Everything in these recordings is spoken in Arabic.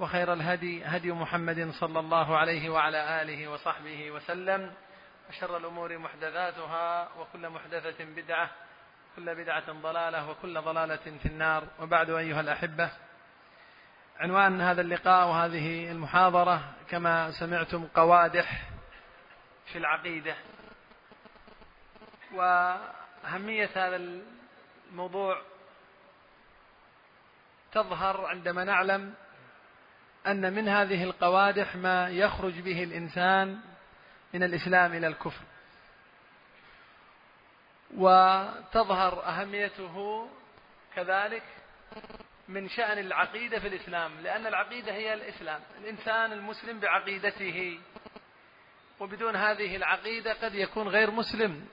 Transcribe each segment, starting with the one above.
وخير الهدي هدي محمد صلى الله عليه وعلى آله وصحبه وسلم. وشر الأمور محدثاتها وكل محدثة بدعة كل بدعة ضلالة وكل ضلالة في النار. وبعد أيها الأحبة عنوان هذا اللقاء وهذه المحاضرة كما سمعتم قوادح في العقيدة. وأهمية هذا الموضوع تظهر عندما نعلم أن من هذه القوادح ما يخرج به الإنسان من الإسلام إلى الكفر. وتظهر أهميته كذلك من شأن العقيدة في الإسلام لأن العقيدة هي الإسلام. الإنسان المسلم بعقيدته وبدون هذه العقيدة قد يكون غير مسلم.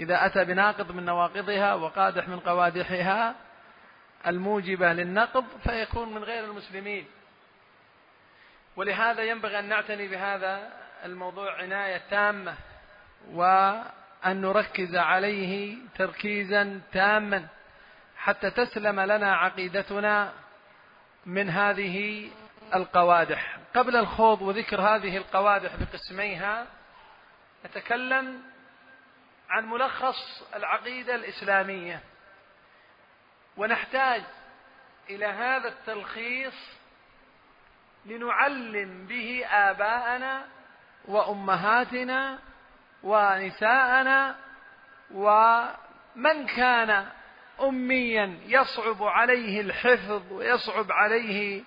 إذا أتى بناقض من نواقضها وقادح من قوادحها الموجبة للنقض فيكون من غير المسلمين. ولهذا ينبغي أن نعتني بهذا الموضوع عناية تامة وأن نركز عليه تركيزا تاما حتى تسلم لنا عقيدتنا من هذه القوادح. قبل الخوض وذكر هذه القوادح بقسميها نتكلم عن ملخص العقيدة الإسلامية. ونحتاج إلى هذا التلخيص لنعلم به آباءنا وأمهاتنا ونساءنا ومن كان أميا يصعب عليه الحفظ ويصعب عليه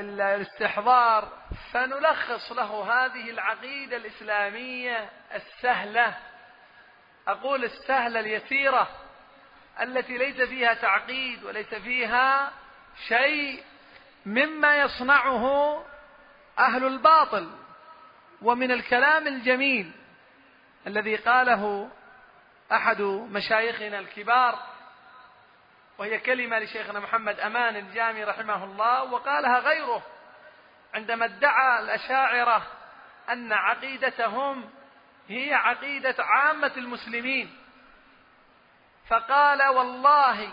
الاستحضار فنلخص له هذه العقيدة الإسلامية السهلة. أقول السهلة اليسيرة التي ليس فيها تعقيد وليس فيها شيء مما يصنعه أهل الباطل ومن الكلام الجميل الذي قاله أحد مشايخنا الكبار وهي كلمة لشيخنا محمد أمان الجامي رحمه الله وقالها غيره عندما ادعى الأشاعرة أن عقيدتهم هي عقيدة عامة المسلمين فقال والله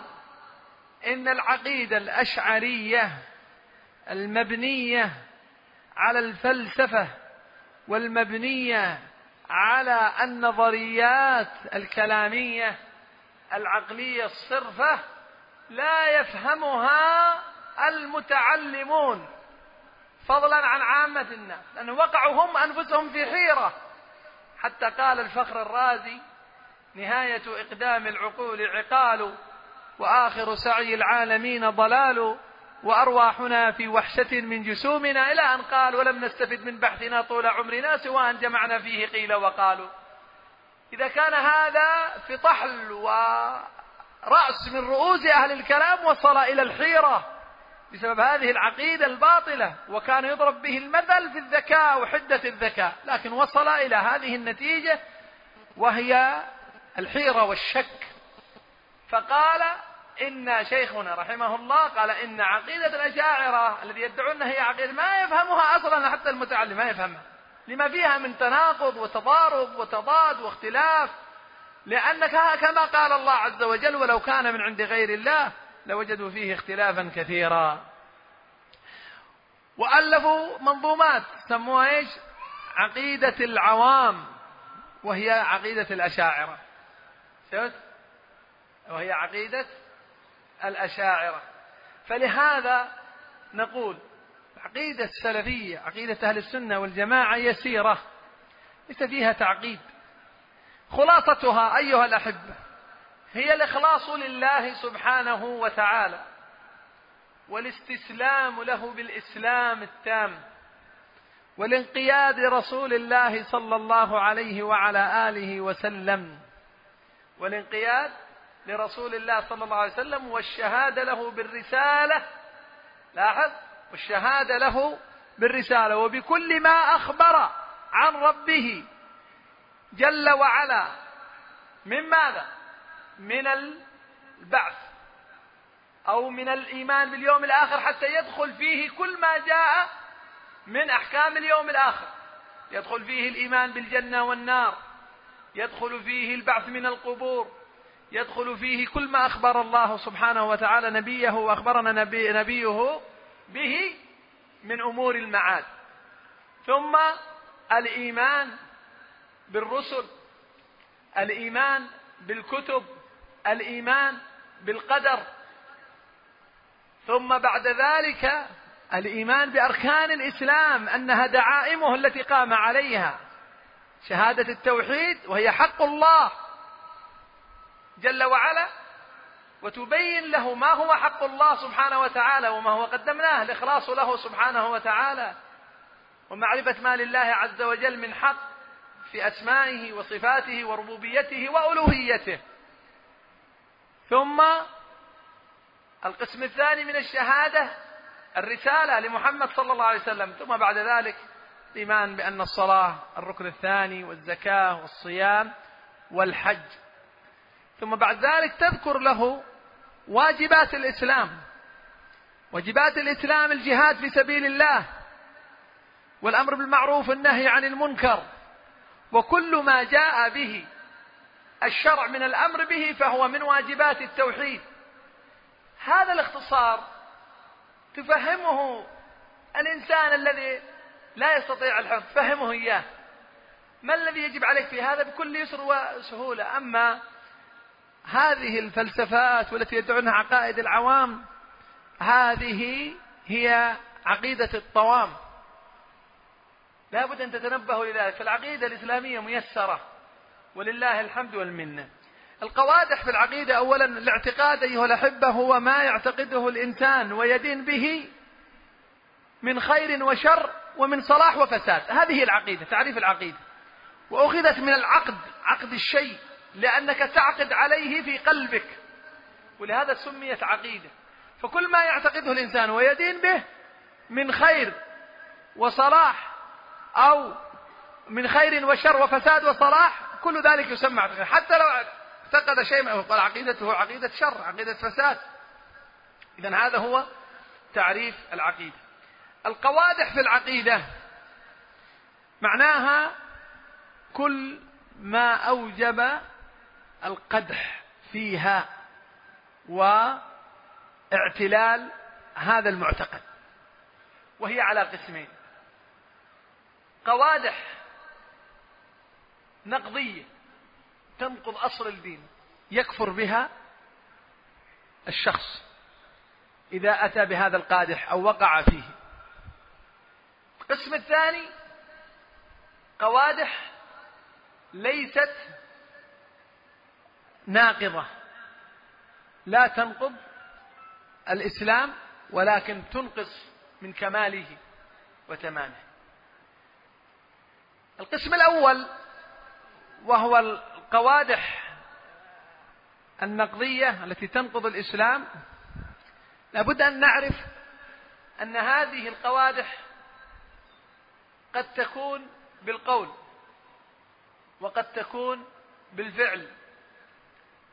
إن العقيدة الأشعرية المبنية على الفلسفة والمبنية على النظريات الكلامية العقلية الصرفة لا يفهمها المتعلمون فضلا عن عامة الناس لأنه وقعوا هم أنفسهم في حيرة. حتى قال الفخر الرازي نهاية إقدام العقول عقال وآخر سعي العالمين ضلال. وأرواحنا في وحشة من جسومنا إلى أن قال ولم نستفد من بحثنا طول عمرنا أن جمعنا فيه قيل وقالوا. إذا كان هذا في طحل ورأس من رؤوس أهل الكلام وصل إلى الحيرة بسبب هذه العقيدة الباطلة وكان يضرب به المثل في الذكاء وحدة الذكاء لكن وصل إلى هذه النتيجة وهي الحيرة والشك. فقال إن شيخنا رحمه الله قال إن عقيدة الأشاعرة الذي يدعون هي عقيدة ما يفهمها أصلا حتى المتعلم ما يفهمها لما فيها من تناقض وتضارب وتضاد واختلاف لأنك كما قال الله عز وجل ولو كان من عند غير الله لوجدوا فيه اختلافا كثيرا وألفوا منظومات سموها إيش؟ عقيدة العوام وهي عقيدة الأشاعرة؟ وهي عقيدة الأشاعرة. فلهذا نقول عقيدة السلفية عقيدة أهل السنة والجماعة يسيرة ليس فيها تعقيد. خلاصتها أيها الأحبة هي الإخلاص لله سبحانه وتعالى والاستسلام له بالإسلام التام والانقياد لرسول الله صلى الله عليه وعلى آله وسلم والانقياد لرسول الله صلى الله عليه وسلم والشهادة له بالرسالة. لاحظ؟ والشهادة له بالرسالة. وبكل ما أخبر عن ربه جل وعلا. من ماذا؟ من البعث. أو من الإيمان باليوم الآخر حتى يدخل فيه كل ما جاء من أحكام اليوم الآخر. يدخل فيه الإيمان بالجنة والنار. يدخل فيه البعث من القبور. يدخل فيه كل ما أخبر الله سبحانه وتعالى نبيه وأخبرنا نبي نبيه به من أمور المعاد. ثم الإيمان بالرسل الإيمان بالكتب الإيمان بالقدر. ثم بعد ذلك الإيمان بأركان الإسلام أنها دعائمه التي قام عليها. شهادة التوحيد وهي حق الله. جل وعلا وتبين له ما هو حق الله سبحانه وتعالى وما هو قدمناه الإخلاص له سبحانه وتعالى. ومعرفة ما لله عز وجل من حق في أسمائه وصفاته وربوبيته وألوهيته. ثم القسم الثاني من الشهادة الرسالة لمحمد صلى الله عليه وسلم. ثم بعد ذلك الإيمان بأن الصلاة الركن الثاني والزكاة والصيام والحج. ثم بعد ذلك تذكر له واجبات الإسلام. واجبات الإسلام الجهاد في سبيل الله. والأمر بالمعروف والنهي عن المنكر. وكل ما جاء به الشرع من الأمر به فهو من واجبات التوحيد. هذا الاختصار تفهمه الإنسان الذي لا يستطيع الحفظ. فهمه إياه. ما الذي يجب عليك في هذا؟ بكل يسر وسهولة. أما هذه الفلسفات والتي يدعونها عقائد العوام هذه هي عقيدة الطوام. لا بد أن تتنبهوا لذلك فالعقيدة الإسلامية ميسرة ولله الحمد والمنة. القوادح في العقيدة أولا الاعتقاد أيها الأحبة هو ما يعتقده الإنسان ويدين به من خير وشر ومن صلاح وفساد. هذه العقيدة تعريف العقيدة. وأخذت من العقد عقد الشيء. لأنك تعقد عليه في قلبك. ولهذا سميت عقيدة. فكل ما يعتقده الإنسان ويدين به من خير وصلاح أو من خير وشر وفساد وصلاح كل ذلك يسمى عقيدة. حتى لو اعتقد شيء قال عقيدته عقيدة شر عقيدة فساد. إذا هذا هو تعريف العقيدة. القوادح في العقيدة معناها كل ما أوجب القدح فيها واعتلال هذا المعتقد وهي على قسمين قوادح نقضية تنقض أصل الدين يكفر بها الشخص إذا أتى بهذا القادح أو وقع فيه. القسم الثاني قوادح ليست ناقضة. لا تنقض الإسلام ولكن تنقص من كماله وتمامه. القسم الأول وهو القوادح النقضية التي تنقض الإسلام. لابد أن نعرف أن هذه القوادح قد تكون بالقول وقد تكون بالفعل.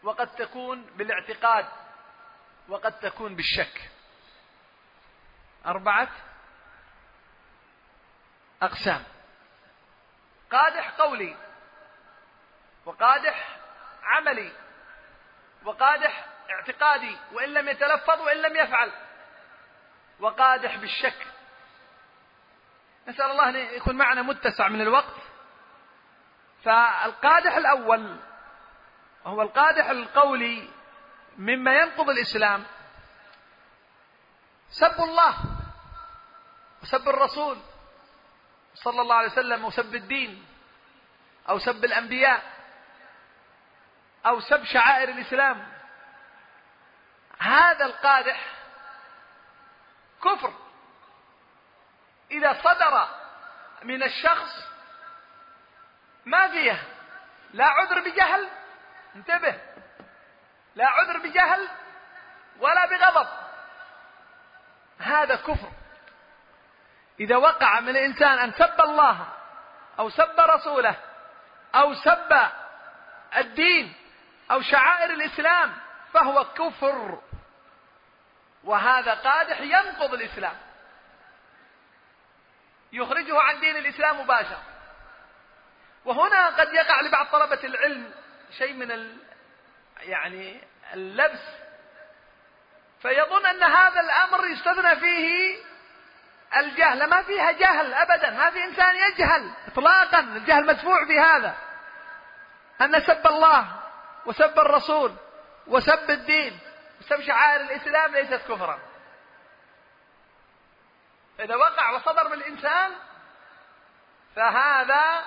وقد تكون بالاعتقاد وقد تكون بالشك. أربعة أقسام. قادح قولي وقادح عملي وقادح اعتقادي وإن لم يتلفظ وإن لم يفعل وقادح بالشك. نسأل الله أن يكون معنا متسع من الوقت. فالقادح الأول هو القادح القولي مما ينقض الإسلام. سب الله وسب الرسول صلى الله عليه وسلم وسب الدين أو سب الأنبياء أو سب شعائر الإسلام. هذا القادح كفر. إذا صدر من الشخص ما فيه لا عذر بجهل انتبه. لا عذر بجهل ولا بغضب. هذا كفر. إذا وقع من الإنسان أن سب الله أو سب رسوله أو سب الدين أو شعائر الإسلام فهو كفر. وهذا قادح ينقض الإسلام. يخرجه عن دين الإسلام مباشرة وهنا قد يقع لبعض طلبة العلم شيء من ال... يعني اللبس. فيظن أن هذا الأمر يستثنى فيه الجهل. ما فيها جهل أبدا. ما في إنسان يجهل إطلاقا. الجهل مدفوع في هذا. أن سب الله وسب الرسول وسب الدين. وسب شعائر الإسلام ليست كفرا. إذا وقع وصدر من الإنسان فهذا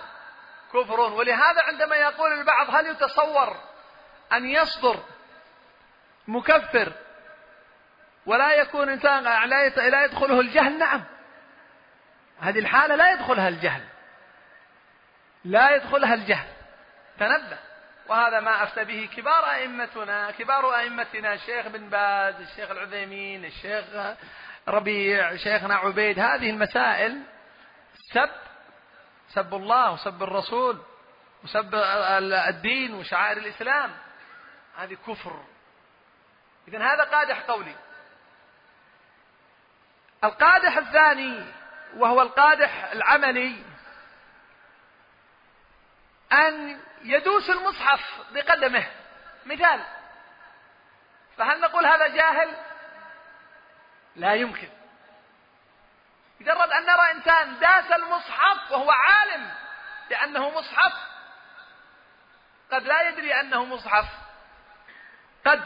كفر. ولهذا عندما يقول البعض هل يتصور أن يصدر مكفر ولا يكون إنسان لا يدخله الجهل؟ نعم. هذه الحالة لا يدخلها الجهل. لا يدخلها الجهل. تنبه. وهذا ما أفتى به كبار أئمتنا كبار أئمتنا الشيخ بن باز الشيخ العثيمين الشيخ ربيع شيخنا عبيد. هذه المسائل سب سب الله وسب الرسول وسب الدين وشعائر الإسلام. هذه كفر. إذا هذا قادح قولي. القادح الثاني وهو القادح العملي أن يدوس المصحف بقدمه. مثال. فهل نقول هذا جاهل؟ لا يمكن. مجرد أن نرى إنسان داس المصحف وهو عالم بأنه مصحف. قد لا يدري أنه مصحف. قد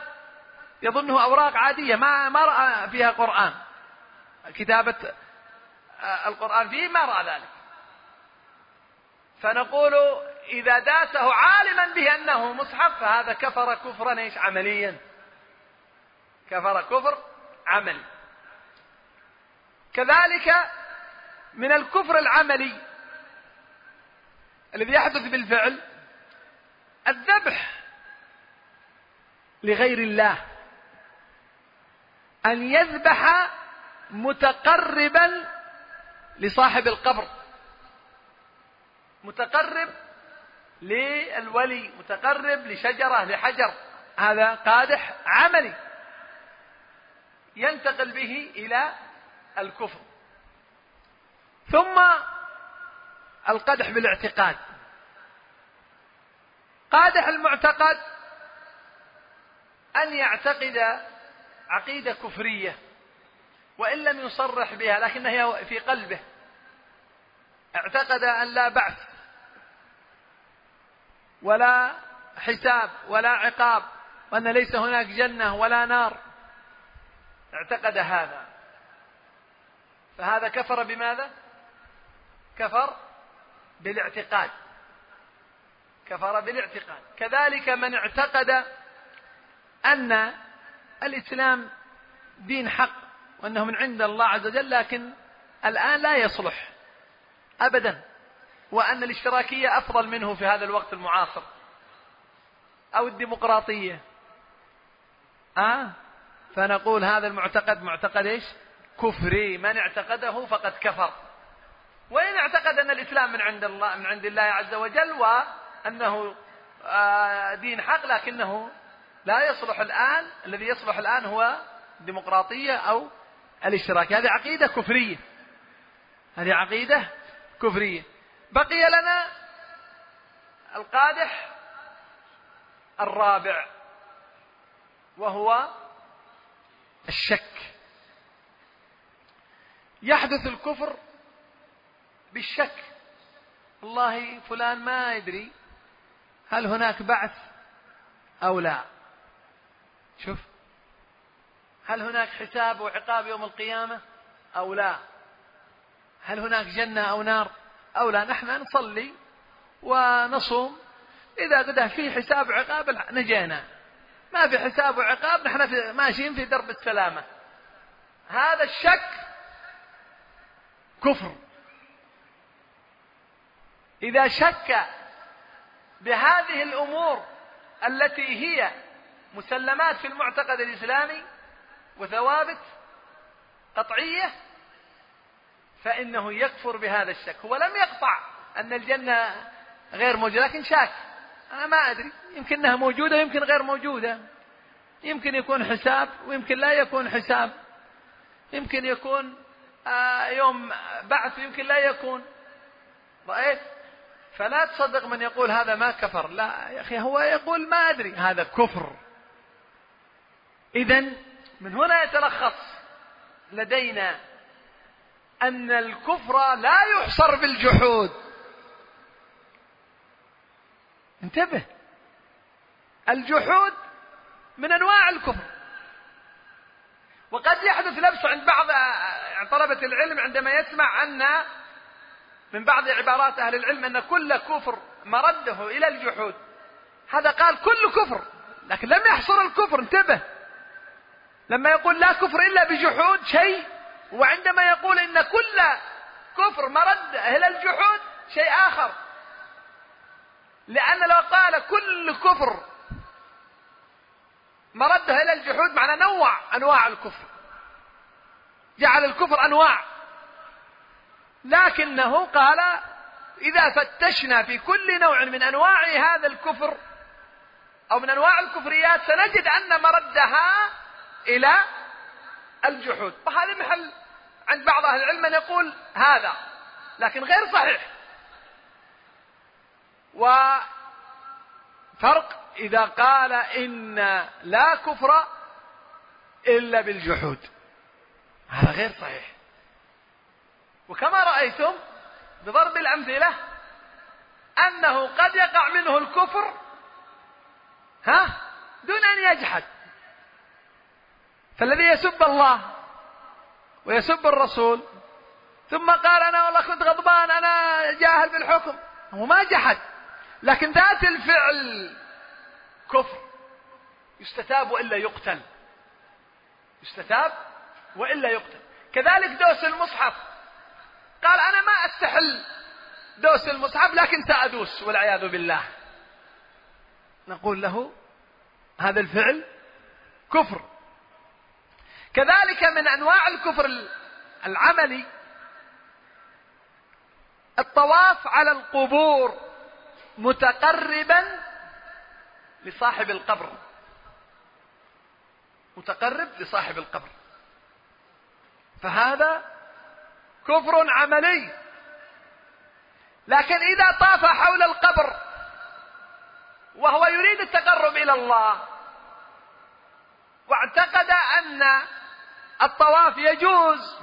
يظنه أوراق عادية ما ما رأى فيها قرآن. كتابة آه، القرآن فيه ما رأى ذلك. فنقول إذا داسه عالما به أنه مصحف فهذا كفر كفرا إيش؟ عمليا. كفر كفر عملي. كذلك من الكفر العملي الذي يحدث بالفعل الذبح لغير الله أن يذبح متقربا لصاحب القبر متقرب للولي متقرب لشجرة لحجر هذا قادح عملي ينتقل به إلى الكفر. ثم القدح بالاعتقاد. قادح المعتقد أن يعتقد عقيدة كفرية وإن لم يصرح بها لكنها في قلبه. اعتقد أن لا بعث ولا حساب ولا عقاب وأن ليس هناك جنة ولا نار. اعتقد هذا. فهذا كفر بماذا؟ كفر بالاعتقاد. كفر بالاعتقاد. كذلك من اعتقد أن الإسلام دين حق وأنه من عند الله عز وجل لكن الآن لا يصلح أبدا وأن الاشتراكية أفضل منه في هذا الوقت المعاصر أو الديمقراطية. آه؟ فنقول هذا المعتقد معتقد إيش؟ كفري من اعتقده فقد كفر. وإن اعتقد أن الإسلام من عند الله من عند الله عز وجل وأنه آه، دين حق لكنه لا يصلح الآن الذي يصلح الآن هو الديمقراطية أو الاشتراك. هذه عقيدة كفرية. هذه عقيدة كفرية. بقي لنا القادح الرابع وهو الشك. يحدث الكفر بالشك. والله فلان ما يدري هل هناك بعث أو لا. شوف هل هناك حساب وعقاب يوم القيامة أو لا؟ هل هناك جنة أو نار أو لا؟ نحن نصلي ونصوم. إذا قد في حساب عقاب نجينا. ما في حساب وعقاب نحن في ماشيين في درب السلامة. هذا الشك كفر إذا شك بهذه الأمور التي هي مسلمات في المعتقد الإسلامي وثوابت قطعية فإنه يكفر بهذا الشك. هو لم يقطع أن الجنة غير موجودة لكن شاك. أنا ما أدري. يمكن أنها موجودة ويمكن غير موجودة. يمكن يكون حساب ويمكن لا يكون حساب. يمكن يكون يوم بعث ويمكن لا يكون. رأيت؟ فلا تصدق من يقول هذا ما كفر. لا يا أخي هو يقول ما أدري. هذا كفر. إذا من هنا يتلخص لدينا أن الكفر لا يحصر بالجحود. انتبه. الجحود من أنواع الكفر. وقد يحدث لبس عند بعض طلبة العلم عندما يسمع أن من بعض عبارات أهل العلم أن كل كفر مرده إلى الجحود. هذا قال كل كفر لكن لم يحصر الكفر. انتبه. لما يقول لا كفر إلا بجحود شيء وعندما يقول إن كل كفر مرد إلى الجحود شيء آخر. لأن لو قال كل كفر مرده إلى الجحود معنى نوع أنواع الكفر. جعل الكفر أنواع. لكنه قال إذا فتشنا في كل نوع من أنواع هذا الكفر أو من أنواع الكفريات سنجد أن مردها إلى الجحود. وهذا محل عند بعض أهل العلم من يقول هذا لكن غير صحيح. وفرق إذا قال إن لا كفر إلا بالجحود. هذا غير صحيح. وكما رأيتم بضرب الأمثلة أنه قد يقع منه الكفر ها دون أن يجحد. فالذي يسب الله ويسب الرسول ثم قال أنا والله كنت غضبان أنا جاهل بالحكم. هو ما جحد لكن ذات الفعل كفر. يستتاب وإلا يقتل. يستتاب وإلا يقتل. كذلك دوس المصحف. قال أنا ما أستحل دوس المصحف لكن سأدوس والعياذ بالله. نقول له هذا الفعل كفر. كذلك من أنواع الكفر العملي الطواف على القبور متقربا لصاحب القبر. متقرب لصاحب القبر. فهذا كفر عملي. لكن إذا طاف حول القبر وهو يريد التقرب إلى الله واعتقد أن الطواف يجوز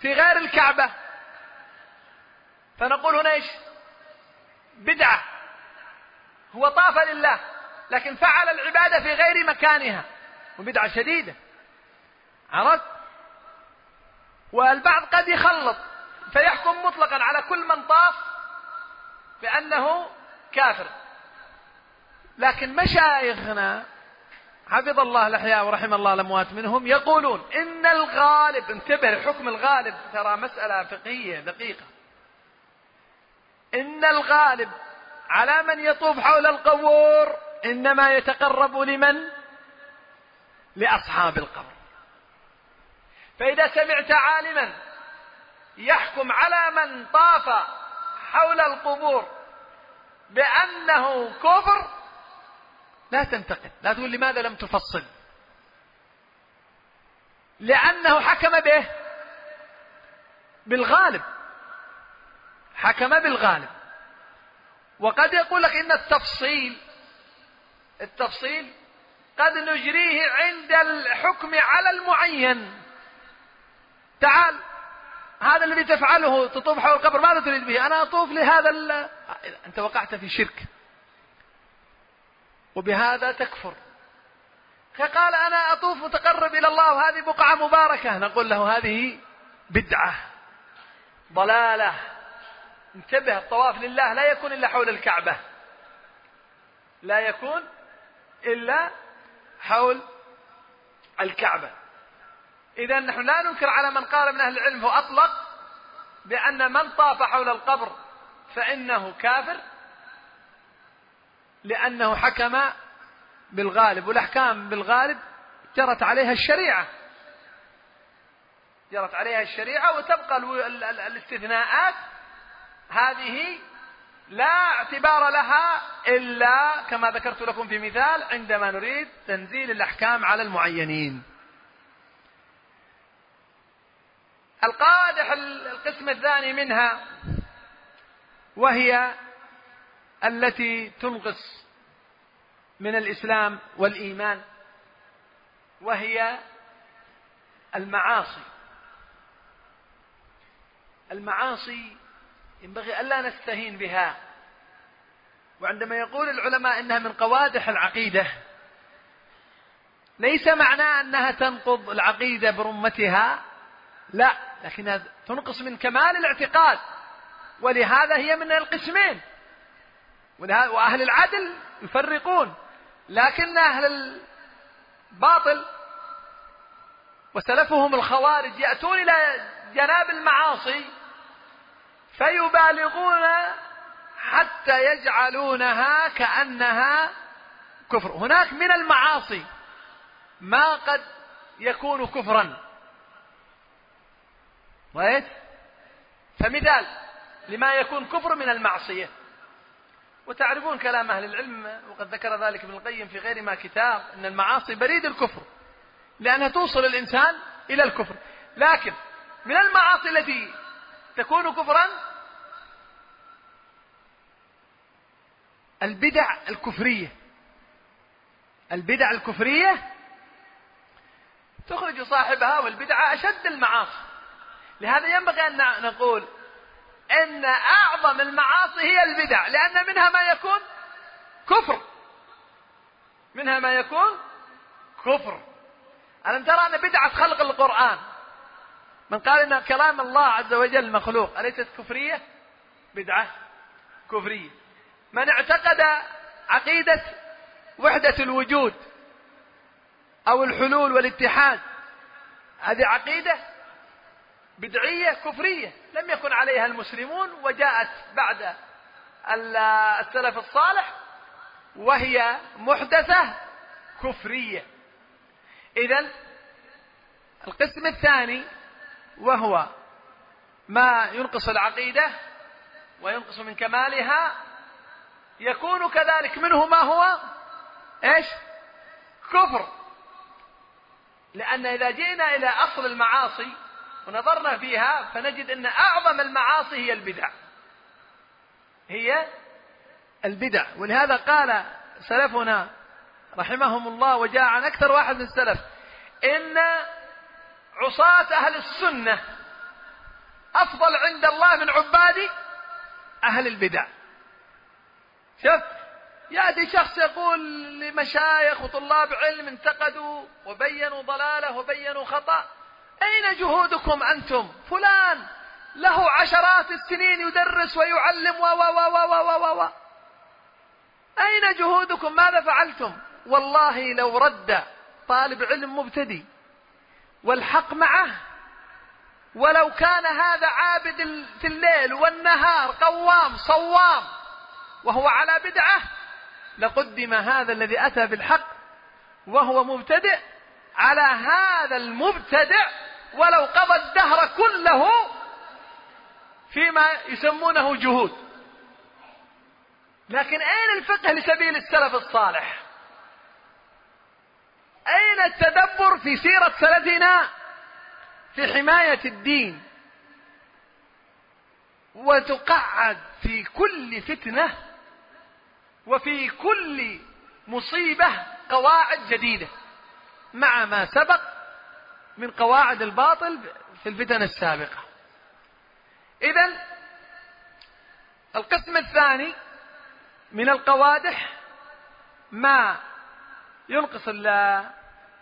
في غير الكعبة فنقول هنا إيش؟ بدعة. هو طاف لله لكن فعل العبادة في غير مكانها وبدعة شديدة. عرفت؟ والبعض قد يخلط فيحكم مطلقا على كل من طاف بأنه كافر. لكن مشايخنا حفظ الله الأحياء ورحم الله الأموات منهم يقولون إن الغالب انتبه حكم الغالب ترى مسألة فقهية دقيقة. إن الغالب على من يطوف حول القبور إنما يتقرب لمن؟ لأصحاب القبر. فإذا سمعت عالما يحكم على من طاف حول القبور بأنه كفر لا تنتقد لا تقول لماذا لم تفصل؟ لأنه حكم به بالغالب حكم بالغالب. وقد يقول لك إن التفصيل التفصيل قد نجريه عند الحكم على المعين. تعال هذا الذي تفعله تطوف حول القبر ماذا تريد به؟ أنا أطوف لهذا. أنت وقعت في شرك. وبهذا تكفر. فقال أنا أطوف متقرب إلى الله وهذه بقعة مباركة. نقول له هذه بدعة ضلالة. انتبه الطواف لله لا يكون إلا حول الكعبة. لا يكون إلا حول الكعبة. إذا نحن لا ننكر على من قال من أهل العلم هو أطلق بأن من طاف حول القبر فإنه كافر لأنه حكم بالغالب والأحكام بالغالب جرت عليها الشريعة. جرت عليها الشريعة وتبقى الاستثناءات هذه لا اعتبار لها إلا كما ذكرت لكم في مثال عندما نريد تنزيل الأحكام على المعينين. القادح القسم الثاني منها وهي التي تنقص من الإسلام والإيمان وهي المعاصي. المعاصي ينبغي ألا نستهين بها. وعندما يقول العلماء إنها من قوادح العقيدة ليس معناه أنها تنقض العقيدة برمتها لا. لكنها تنقص من كمال الاعتقاد. ولهذا هي من القسمين. وأهل العدل يفرقون. لكن أهل الباطل وسلفهم الخوارج يأتون إلى جناب المعاصي فيبالغون حتى يجعلونها كأنها كفر. هناك من المعاصي ما قد يكون كفرا. رأيت فمثال لما يكون كفر من المعصية. وتعرفون كلام أهل العلم وقد ذكر ذلك ابن القيم في غير ما كتاب أن المعاصي بريد الكفر لأنها توصل الإنسان إلى الكفر. لكن من المعاصي التي تكون كفرا؟ البدع الكفرية. البدع الكفرية تخرج صاحبها والبدعة أشد المعاصي. لهذا ينبغي أن نقول أن أعظم المعاصي هي البدع لأن منها ما يكون كفر. منها ما يكون كفر. ألم ترى أن بدعة خلق القرآن؟ من قال أن كلام الله عز وجل مخلوق أليست كفرية؟ بدعة كفرية. من اعتقد عقيدة وحدة الوجود أو الحلول والاتحاد هذه عقيدة بدعية كفرية. لم يكن عليها المسلمون وجاءت بعد السلف الصالح وهي محدثة كفرية. إذا القسم الثاني وهو ما ينقص العقيدة وينقص من كمالها يكون كذلك منه ما هو؟ إيش؟ كفر. لأن إذا جئنا إلى أصل المعاصي ونظرنا فيها فنجد أن أعظم المعاصي هي البدع. هي البدع. ولهذا قال سلفنا رحمهم الله وجاء عن أكثر واحد من السلف إن عصاة أهل السنة أفضل عند الله من عباد أهل البدع. شوف يأتي شخص يقول لمشايخ وطلاب علم انتقدوا وبينوا ضلالة وبينوا خطأ أين جهودكم أنتم؟ فلان له عشرات السنين يدرس ويعلم و و و و و و و أين جهودكم؟ ماذا فعلتم؟ والله لو رد طالب علم مبتدئ والحق معه. ولو كان هذا عابد في الليل والنهار قوام صوام وهو على بدعة لقدم هذا الذي أتى بالحق وهو مبتدئ. على هذا المبتدع ولو قضى الدهر كله فيما يسمونه جهود. لكن أين الفقه لسبيل السلف الصالح؟ أين التدبر في سيرة سلفنا في حماية الدين؟ وتقعد في كل فتنة وفي كل مصيبة قواعد جديدة. مع ما سبق من قواعد الباطل في الفتن السابقة. إذا القسم الثاني من القوادح ما ينقص ال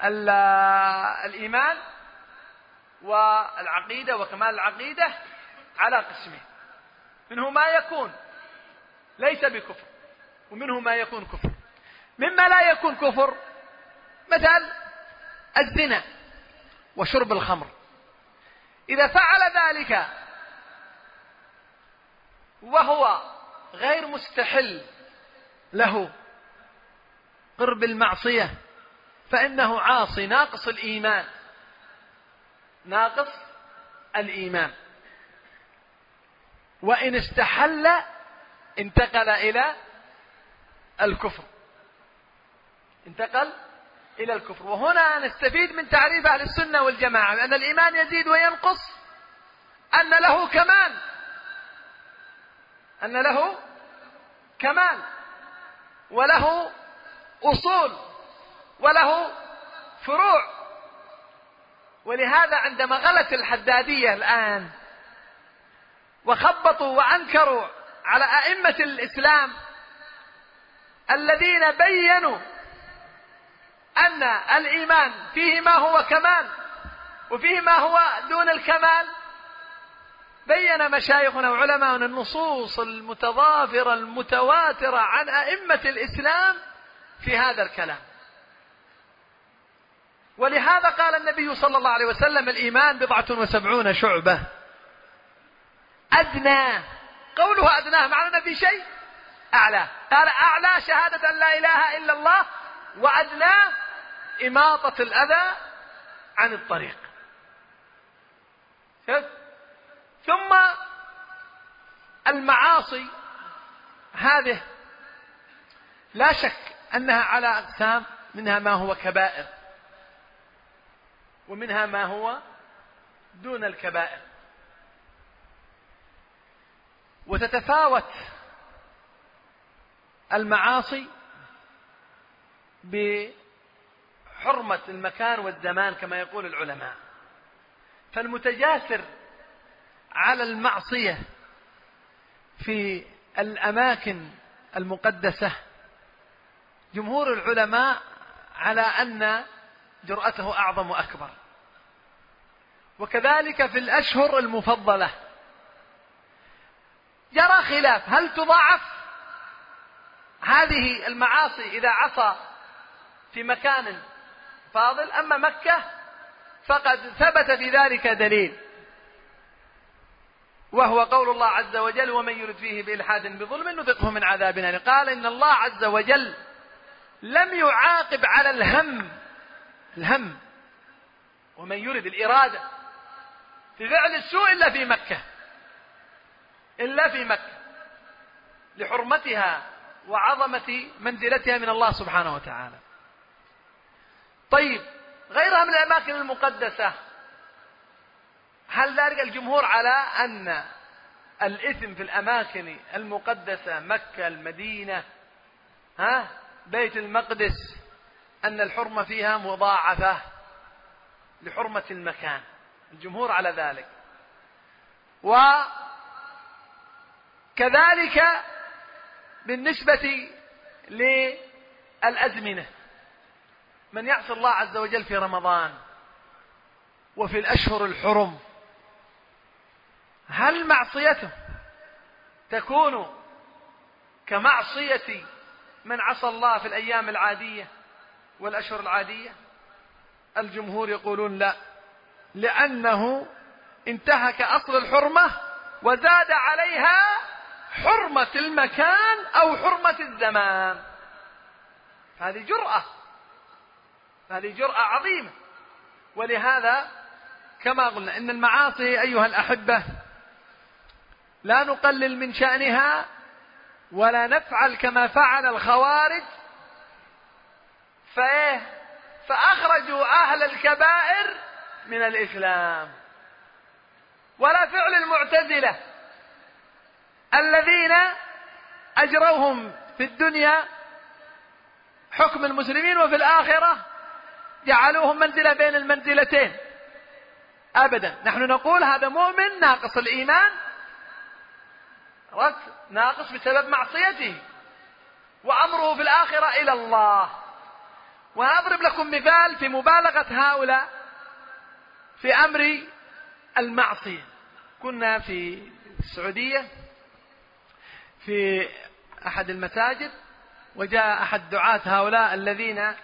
ال الإيمان والعقيدة وكمال العقيدة على قسمين. منه ما يكون ليس بكفر ومنه ما يكون كفر. مما لا يكون كفر مثل الزنا وشرب الخمر. إذا فعل ذلك وهو غير مستحل له قرب المعصية فإنه عاصي ناقص الإيمان ناقص الإيمان. وإن استحل انتقل إلى الكفر. انتقل إلى الكفر. وهنا نستفيد من تعريف أهل السنة والجماعة أن الإيمان يزيد وينقص. أن له كمال. أن له كمال. وله أصول. وله فروع. ولهذا عندما غلت الحدادية الآن وخبطوا وأنكروا على أئمة الإسلام الذين بينوا أن الإيمان فيه ما هو كمال وفيه ما هو دون الكمال. بين مشايخنا وعلماؤنا النصوص المتضافرة المتواترة عن أئمة الإسلام في هذا الكلام. ولهذا قال النبي صلى الله عليه وسلم الإيمان بضعة وسبعون شعبة. أدنى قوله أدناه معنى في شيء أعلى. قال أعلى شهادة أن لا إله إلا الله وأدناه إماطة الأذى عن الطريق. ثم المعاصي هذه لا شك أنها على أقسام منها ما هو كبائر ومنها ما هو دون الكبائر. وتتفاوت المعاصي بحرمة المكان والزمان كما يقول العلماء. فالمتجاسر على المعصية في الأماكن المقدسة جمهور العلماء على أن جرأته أعظم وأكبر. وكذلك في الأشهر المفضلة. جرى خلاف هل تضاعف؟ هذه المعاصي إذا عصى في مكان فاضل أما مكة فقد ثبت في ذلك دليل. وهو قول الله عز وجل ومن يرد فيه بإلحاد بظلم نذقه من عذاب أليم قال إن الله عز وجل لم يعاقب على الهم الهم ومن يرد الإرادة في فعل السوء إلا في مكة إلا في مكة لحرمتها وعظمة منزلتها من الله سبحانه وتعالى. طيب غيرها من الأماكن المقدسة. هل ذلك الجمهور على أن الإثم في الأماكن المقدسة مكة المدينة ها بيت المقدس أن الحرمة فيها مضاعفة لحرمة المكان؟ الجمهور على ذلك. وكذلك بالنسبة للأزمنة. من يعصي الله عز وجل في رمضان وفي الأشهر الحرم هل معصيته تكون كمعصية من عصى الله في الأيام العادية والأشهر العادية؟ الجمهور يقولون لا لأنه انتهك أصل الحرمة وزاد عليها حرمة المكان أو حرمة الزمان. هذه جرأة. هذه جرأة عظيمة. ولهذا كما قلنا إن المعاصي أيها الأحبة لا نقلل من شأنها ولا نفعل كما فعل الخوارج فإيه؟ فأخرجوا أهل الكبائر من الإسلام. ولا فعل المعتزلة الذين أجروهم في الدنيا حكم المسلمين وفي الآخرة جعلوهم منزلة بين المنزلتين. أبدا. نحن نقول هذا مؤمن ناقص الإيمان ناقص بسبب معصيته وأمره في الآخرة إلى الله. وأضرب لكم مثال في مبالغة هؤلاء في أمر المعصية. كنا في السعودية في أحد المساجد وجاء أحد دعاة هؤلاء الذين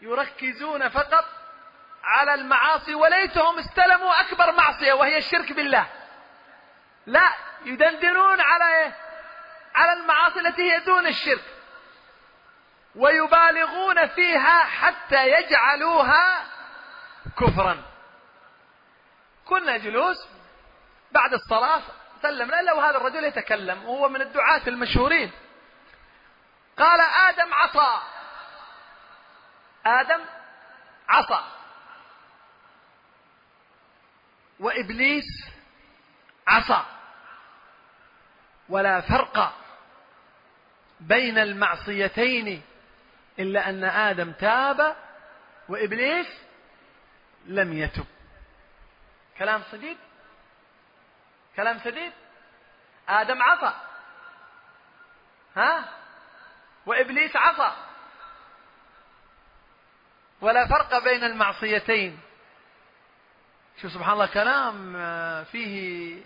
يركزون فقط على المعاصي وليتهم استلموا أكبر معصية وهي الشرك بالله. لا يدندنون على إيه؟ على المعاصي التي هي دون الشرك. ويبالغون فيها حتى يجعلوها كفرا. كنا جلوس بعد الصلاة سلمنا إلا وهذا الرجل يتكلم وهو من الدعاة المشهورين. قال آدم عصى. آدم عصى وإبليس عصى ولا فرق بين المعصيتين إلا أن آدم تاب وإبليس لم يتب. كلام سديد؟ كلام سديد؟ آدم عصى ها؟ وإبليس عصى ولا فرق بين المعصيتين. شوف سبحان الله كلام آه، فيه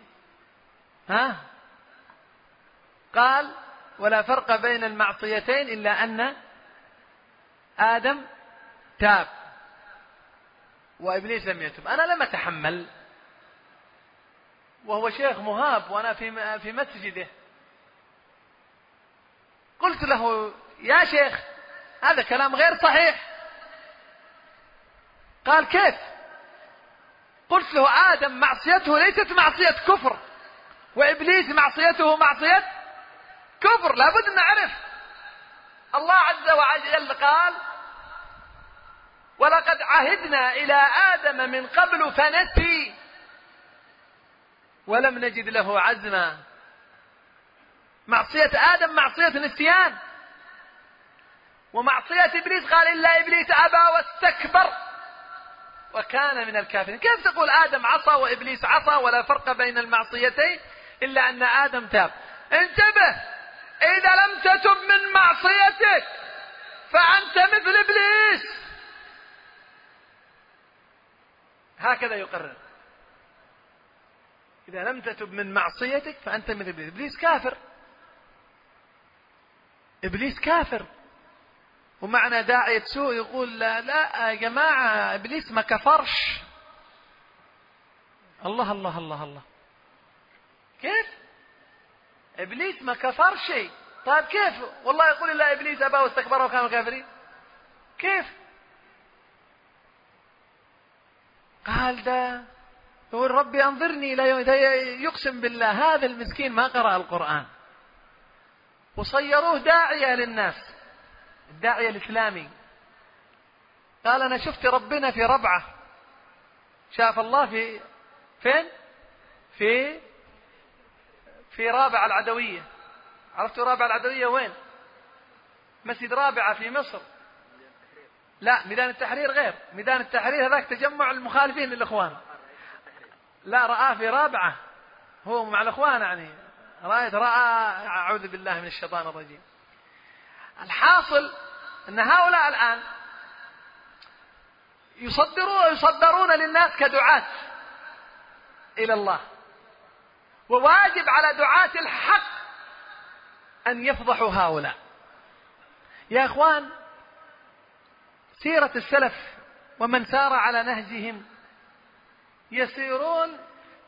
ها؟ قال ولا فرق بين المعصيتين إلا أن آدم تاب وإبليس لم يتب. أنا لم أتحمل. وهو شيخ مهاب وأنا في في مسجده. قلت له يا شيخ هذا كلام غير صحيح. قال كيف؟ قلت له آدم معصيته ليست معصية كفر وإبليس معصيته معصية كفر لابد أن نعرف. الله عز وجل قال ولقد عهدنا إلى آدم من قبل فنسي ولم نجد له عزما. معصية آدم معصية نسيان ومعصية إبليس قال إلا إبليس أبى واستكبر. وكان من الكافرين. كيف تقول آدم عصى وإبليس عصى ولا فرق بين المعصيتين إلا أن آدم تاب؟ انتبه! إذا لم تتب من معصيتك فأنت مثل إبليس! هكذا يقرر. إذا لم تتب من معصيتك فأنت مثل إبليس. إبليس كافر. إبليس كافر. ومعنى داعية سوء يقول لا, لا يا جماعة إبليس ما كفرش. الله الله الله الله. كيف؟ إبليس ما كفر شيء. طيب كيف؟ والله يقول لا إبليس أبى واستكبر وكانوا كافرين كيف؟ قال ده يقول ربي أنظرني يوم يقسم بالله هذا المسكين ما قرأ القرآن. وصيروه داعية للناس. الداعية الإسلامي. قال أنا شفت ربنا في ربعة. شاف الله في فين؟ في في رابعة العدوية. عرفتوا رابعة العدوية وين؟ مسجد رابعة في مصر. لا ميدان التحرير غير. ميدان التحرير هذاك تجمع المخالفين للإخوان. لا رآه في رابعة. هو مع الإخوان يعني. رأيت رأى أعوذ بالله من الشيطان الرجيم. الحاصل أن هؤلاء الآن يصدرون يصدرون للناس كدعاة إلى الله. وواجب على دعاة الحق أن يفضحوا هؤلاء. يا إخوان سيرة السلف ومن سار على نهجهم يسيرون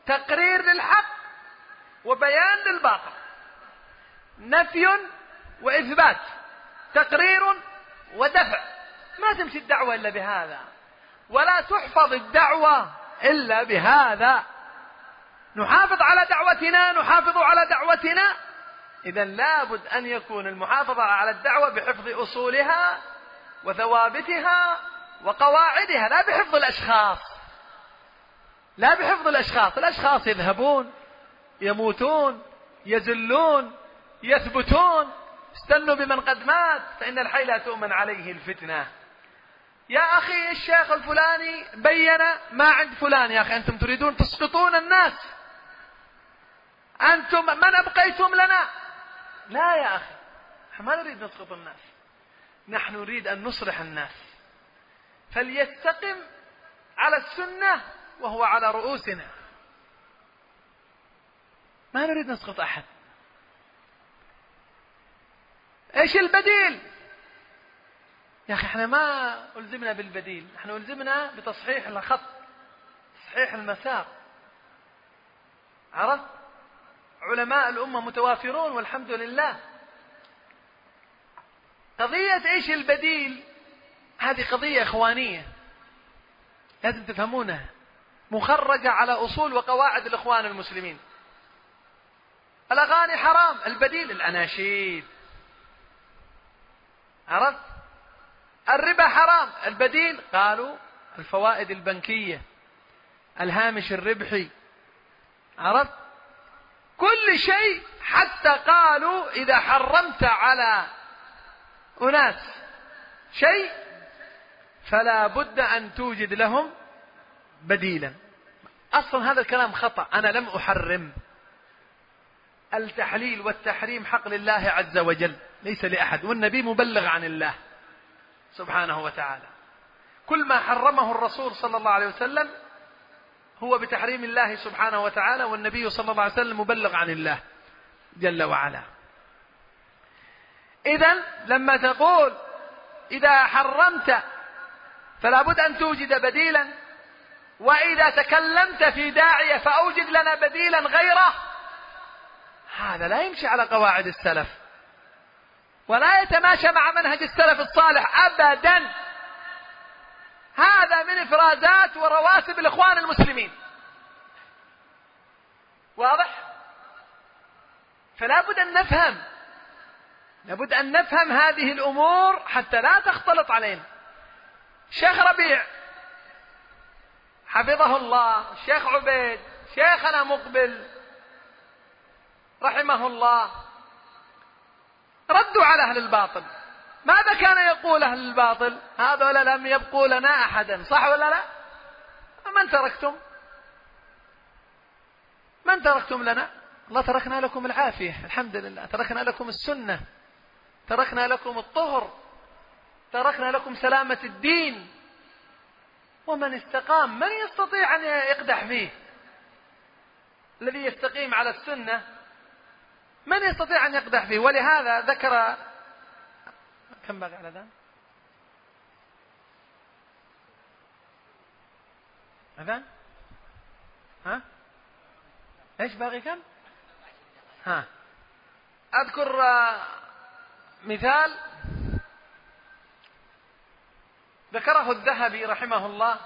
تقرير للحق وبيان للباطل نفي وإثبات. تقرير ودفع. ما تمشي الدعوة إلا بهذا. ولا تحفظ الدعوة إلا بهذا. نحافظ على دعوتنا نحافظ على دعوتنا. إذا لابد أن يكون المحافظة على الدعوة بحفظ أصولها وثوابتها وقواعدها لا بحفظ الأشخاص. لا بحفظ الأشخاص. الأشخاص يذهبون يموتون يزلون يثبتون. استنوا بمن قد مات فإن الحي لا تؤمن عليه الفتنة. يا أخي الشيخ الفلاني بين ما عند فلان يا أخي أنتم تريدون تسقطون الناس. أنتم من أبقيتم لنا؟ لا يا أخي ما نريد نسقط الناس. نحن نريد أن نصلح الناس. فليستقم على السنة وهو على رؤوسنا. ما نريد نسقط أحد. إيش البديل؟ يا أخي إحنا ما ألزمنا بالبديل إحنا ألزمنا بتصحيح الخط تصحيح المساق عرفت؟ علماء الأمة متوافرون والحمد لله. قضية إيش البديل؟ هذه قضية إخوانية لازم تفهمونها. مخرجة على أصول وقواعد الإخوان المسلمين. الأغاني حرام البديل الأناشيد. عرفت؟ الربا حرام البديل قالوا الفوائد البنكية الهامش الربحي. عرفت؟ كل شيء حتى قالوا إذا حرمت على أناس شيء فلا بد أن توجد لهم بديلا. أصلا هذا الكلام خطأ. أنا لم أحرم. التحليل والتحريم حق لله عز وجل. ليس لأحد والنبي مبلغ عن الله سبحانه وتعالى. كل ما حرمه الرسول صلى الله عليه وسلم هو بتحريم الله سبحانه وتعالى والنبي صلى الله عليه وسلم مبلغ عن الله جل وعلا. إذا لما تقول إذا حرمت فلا بد أن توجد بديلا وإذا تكلمت في داعية فأوجد لنا بديلا غيره. هذا لا يمشي على قواعد السلف. ولا يتماشى مع منهج السلف الصالح ابدا. هذا من إفرازات ورواسب الإخوان المسلمين. واضح؟ فلا بد أن نفهم. لابد أن نفهم هذه الأمور حتى لا تختلط علينا. شيخ ربيع حفظه الله الشيخ عبيد شيخنا مقبل رحمه الله. ردوا على أهل الباطل. ماذا كان يقول أهل الباطل؟ هذول لم يبقوا لنا أحدا صح ولا لا؟ من تركتم؟ من تركتم لنا؟ الله تركنا لكم العافية الحمد لله. تركنا لكم السنة تركنا لكم الطهر تركنا لكم سلامة الدين. ومن استقام من يستطيع أن يقدح فيه؟ الذي يستقيم على السنة من يستطيع أن يقدح فيه؟ ولهذا ذكر كم باقي على الأذان أذان ها؟ إيش باقي كم؟ ها. أذكر مثال ذكره الذهبي رحمه الله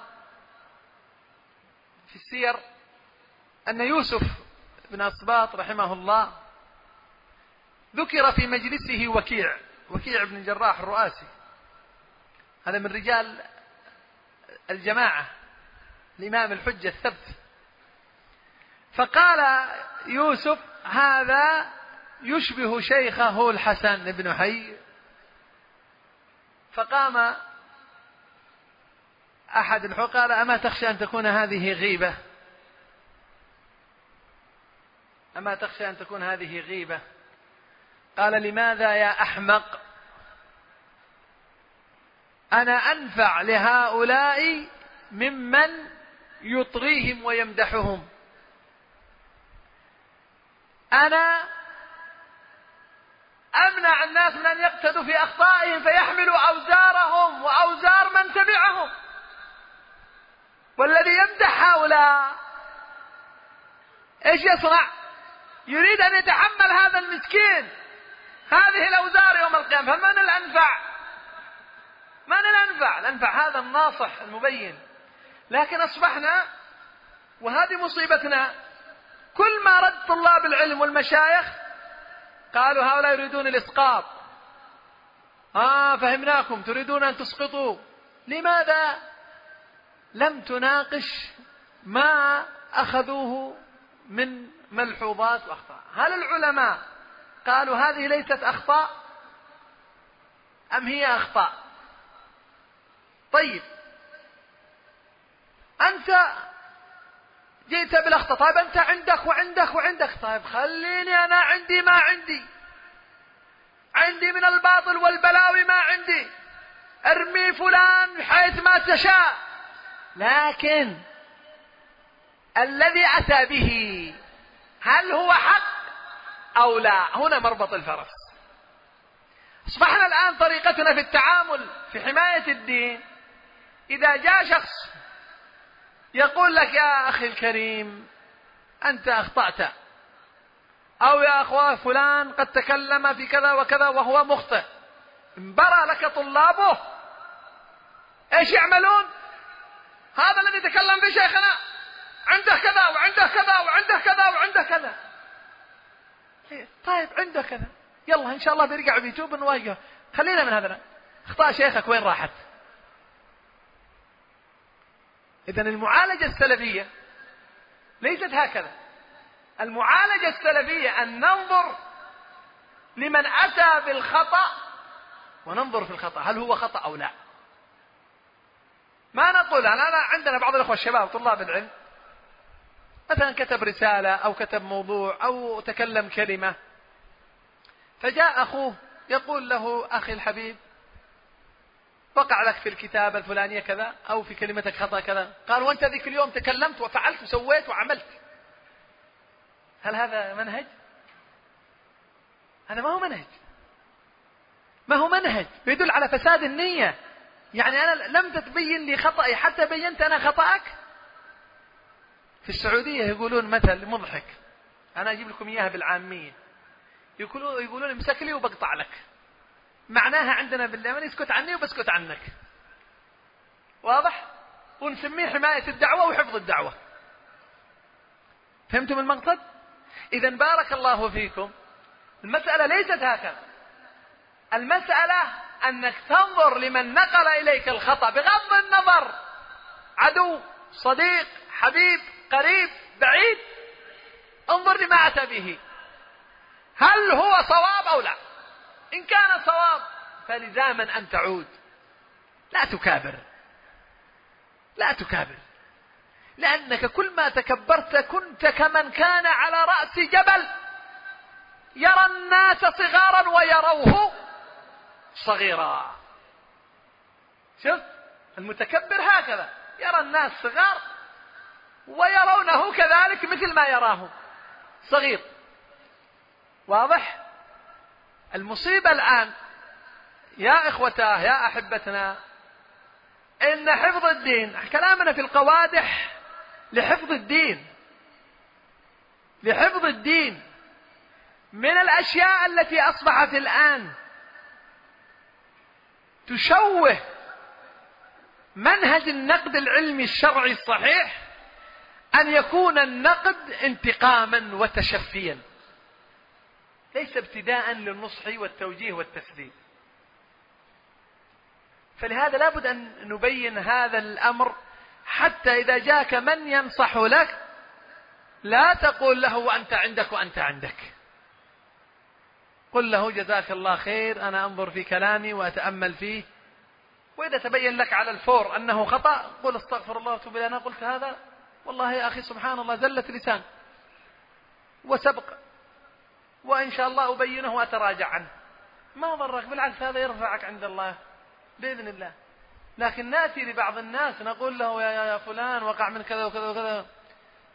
في السير أن يوسف بن أصباط رحمه الله ذكر في مجلسه وكيع وكيع بن الجراح الرؤاسي. هذا من رجال الجماعة الإمام الحجة الثبت. فقال يوسف هذا يشبه شيخه الحسن بن حي. فقام أحد الحقال أما تخشى أن تكون هذه غيبة؟ أما تخشى أن تكون هذه غيبة؟ قال لماذا يا أحمق؟ أنا أنفع لهؤلاء ممن يطريهم ويمدحهم. أنا أمنع الناس من أن يقتدوا في أخطائهم فيحملوا أوزارهم وأوزار من تبعهم. والذي يمدح هؤلاء إيش يصنع؟ يريد أن يتحمل هذا المسكين. هذه الأوزار يوم القيامة فمن الأنفع؟ من الأنفع؟ الأنفع هذا الناصح المبين. لكن أصبحنا وهذه مصيبتنا كل ما رد طلاب العلم والمشايخ قالوا هؤلاء يريدون الإسقاط. آه فهمناكم تريدون أن تسقطوا. لماذا؟ لم تناقش ما أخذوه من ملحوظات وأخطاء. هل العلماء قالوا هذه ليست أخطاء أم هي أخطاء؟ طيب. أنت جئت بالأخطاء. طيب أنت عندك وعندك وعندك. طيب خليني أنا عندي ما عندي. عندي من الباطل والبلاوي ما عندي. ارمي فلان حيث ما تشاء. لكن الذي أتى به هل هو حق أو لا. هنا مربط الفرس. أصبحنا الآن طريقتنا في التعامل في حماية الدين. إذا جاء شخص يقول لك يا أخي الكريم أنت أخطأت. أو يا أخوة فلان قد تكلم في كذا وكذا وهو مخطئ. انبرى لك طلابه. إيش يعملون؟ هذا الذي تكلم به شيخنا عنده كذا وعنده كذا وعنده كذا وعنده كذا. طيب عنده كذا يلا إن شاء الله بيرجع بيتوب نواجهه خلينا من هذا اخطاء شيخك وين راحت؟ اذا المعالجة السلفية ليست هكذا. المعالجة السلفية أن ننظر لمن أتى بالخطأ وننظر في الخطأ هل هو خطأ أو لا. ما نقول أنا, أنا عندنا بعض الأخوة الشباب طلاب العلم. مثلا كتب رسالة أو كتب موضوع أو تكلم كلمة فجاء أخوه يقول له أخي الحبيب وقع لك في الكتابة الفلانية كذا أو في كلمتك خطأ كذا. قال وأنت ذيك اليوم تكلمت وفعلت وسويت وعملت. هل هذا منهج؟ هذا ما هو منهج. ما هو منهج؟ يدل على فساد النية. يعني أنا لم تتبين لي خطأي حتى بينت أنا خطأك؟ في السعودية يقولون مثل مضحك. أنا أجيب لكم إياها بالعامية. يقولون يقولون امسك لي وبقطع لك. معناها عندنا باليمن اسكت عني وبسكت عنك. واضح؟ ونسميه حماية الدعوة وحفظ الدعوة. فهمتم المقصد؟ إذا بارك الله فيكم. المسألة ليست هكذا. المسألة أنك تنظر لمن نقل إليك الخطأ بغض النظر. عدو صديق حبيب قريب بعيد انظر لما أتى به. هل هو صواب أو لا؟ إن كان صواب فلزاما أن تعود. لا تكابر. لا تكابر. لأنك كل ما تكبرت كنت كمن كان على رأس جبل يرى الناس صغارا ويروه صغيرا. شوف المتكبر هكذا. يرى الناس صغار ويرونه كذلك مثل ما يراه. صغير. واضح؟ المصيبة الآن يا إخوتاه يا أحبتنا إن حفظ الدين كلامنا في القوادح لحفظ الدين. لحفظ الدين. من الأشياء التي أصبحت الآن تشوه منهج النقد العلمي الشرعي الصحيح أن يكون النقد انتقاما وتشفيا. ليس ابتداء للنصح والتوجيه والتسديد. فلهذا لابد أن نبين هذا الأمر حتى إذا جاك من ينصح لك لا تقول له وأنت عندك وأنت عندك. قل له جزاك الله خير أنا أنظر في كلامي وأتأمل فيه. وإذا تبين لك على الفور أنه خطأ قل استغفر الله وتوب أنا قلت هذا والله يا أخي سبحان الله زلة لسان وسبق وإن شاء الله أبينه وأتراجع عنه. ما ضرك بالعكس هذا يرفعك عند الله بإذن الله. لكن نأتي لبعض الناس نقول له يا, يا فلان وقع من كذا وكذا وكذا.